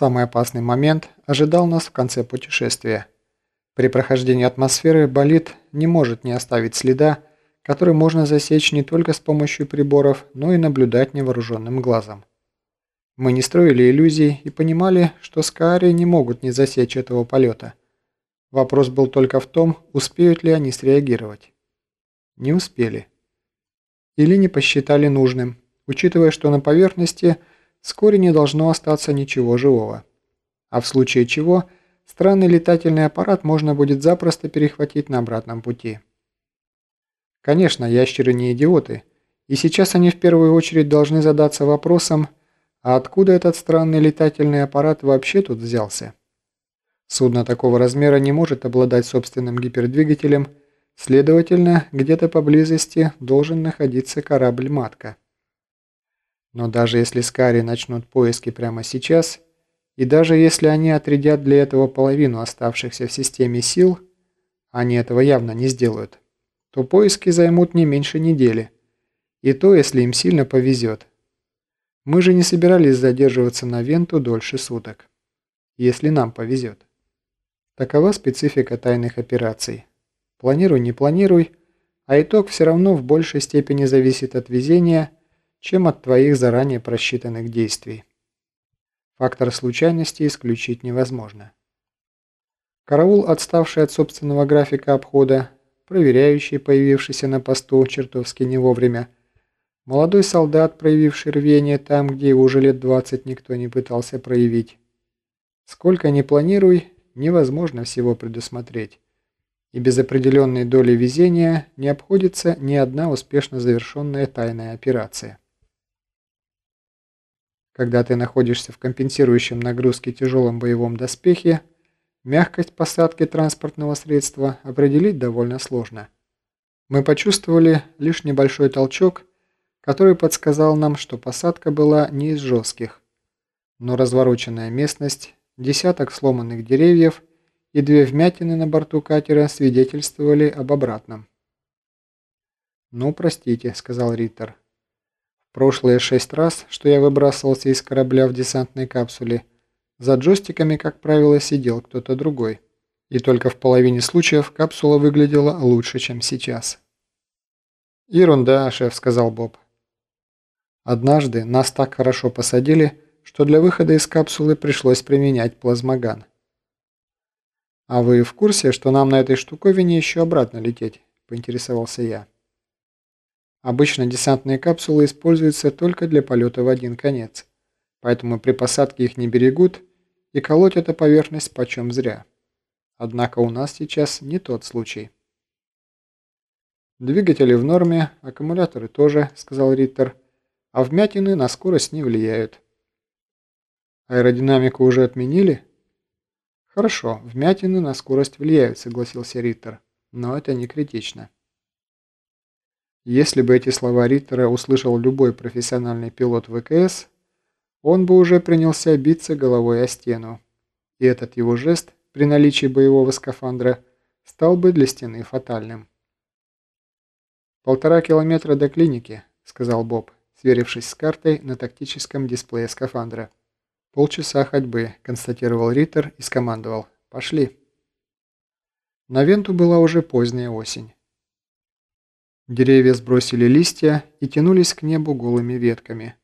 Самый опасный момент ожидал нас в конце путешествия. При прохождении атмосферы болид не может не оставить следа, который можно засечь не только с помощью приборов, но и наблюдать невооруженным глазом. Мы не строили иллюзий и понимали, что Скаари не могут не засечь этого полета. Вопрос был только в том, успеют ли они среагировать. Не успели. Или не посчитали нужным, учитывая, что на поверхности вскоре не должно остаться ничего живого. А в случае чего, странный летательный аппарат можно будет запросто перехватить на обратном пути. Конечно, ящеры не идиоты, и сейчас они в первую очередь должны задаться вопросом, а откуда этот странный летательный аппарат вообще тут взялся? Судно такого размера не может обладать собственным гипердвигателем, следовательно, где-то поблизости должен находиться корабль-матка. Но даже если Скари начнут поиски прямо сейчас, и даже если они отрядят для этого половину оставшихся в системе сил, они этого явно не сделают, то поиски займут не меньше недели. И то, если им сильно повезет. Мы же не собирались задерживаться на Венту дольше суток. Если нам повезет. Такова специфика тайных операций. Планируй, не планируй, а итог все равно в большей степени зависит от везения, чем от твоих заранее просчитанных действий. Фактор случайности исключить невозможно. Караул, отставший от собственного графика обхода, проверяющий, появившийся на посту чертовски не вовремя, Молодой солдат, проявивший рвение там, где его уже лет 20 никто не пытался проявить. Сколько ни планируй, невозможно всего предусмотреть. И без определенной доли везения не обходится ни одна успешно завершенная тайная операция. Когда ты находишься в компенсирующем нагрузке тяжелом боевом доспехе, мягкость посадки транспортного средства определить довольно сложно. Мы почувствовали лишь небольшой толчок – который подсказал нам, что посадка была не из жестких, но развороченная местность, десяток сломанных деревьев и две вмятины на борту катера свидетельствовали об обратном. «Ну, простите», — сказал Риттер. «В прошлые шесть раз, что я выбрасывался из корабля в десантной капсуле, за джойстиками, как правило, сидел кто-то другой, и только в половине случаев капсула выглядела лучше, чем сейчас». «Ерунда, шеф», — сказал Боб. Однажды нас так хорошо посадили, что для выхода из капсулы пришлось применять плазмоган. «А вы в курсе, что нам на этой штуковине еще обратно лететь?» – поинтересовался я. Обычно десантные капсулы используются только для полета в один конец, поэтому при посадке их не берегут и колоть эту поверхность почем зря. Однако у нас сейчас не тот случай. «Двигатели в норме, аккумуляторы тоже», – сказал Риттер а вмятины на скорость не влияют. Аэродинамику уже отменили? Хорошо, вмятины на скорость влияют, согласился Риттер, но это не критично. Если бы эти слова Риттера услышал любой профессиональный пилот ВКС, он бы уже принялся биться головой о стену, и этот его жест при наличии боевого скафандра стал бы для стены фатальным. «Полтора километра до клиники», — сказал Боб сверившись с картой на тактическом дисплее скафандра. «Полчаса ходьбы», – констатировал Риттер и скомандовал. «Пошли». На Венту была уже поздняя осень. Деревья сбросили листья и тянулись к небу голыми ветками.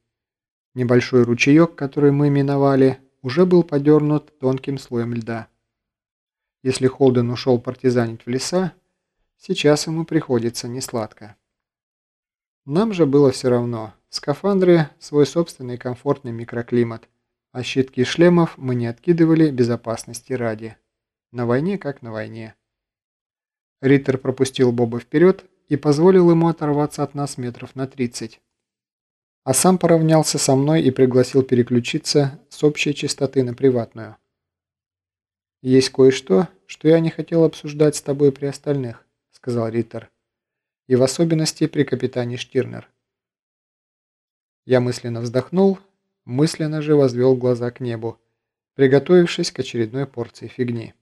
Небольшой ручеек, который мы миновали, уже был подернут тонким слоем льда. Если Холден ушел партизанить в леса, сейчас ему приходится несладко. Нам же было все равно. Скафандры – свой собственный комфортный микроклимат, а щитки шлемов мы не откидывали безопасности ради. На войне как на войне. Риттер пропустил Боба вперед и позволил ему оторваться от нас метров на 30. А сам поравнялся со мной и пригласил переключиться с общей частоты на приватную. «Есть кое-что, что я не хотел обсуждать с тобой при остальных», – сказал Риттер и в особенности при капитане Штирнер. Я мысленно вздохнул, мысленно же возвел глаза к небу, приготовившись к очередной порции фигни.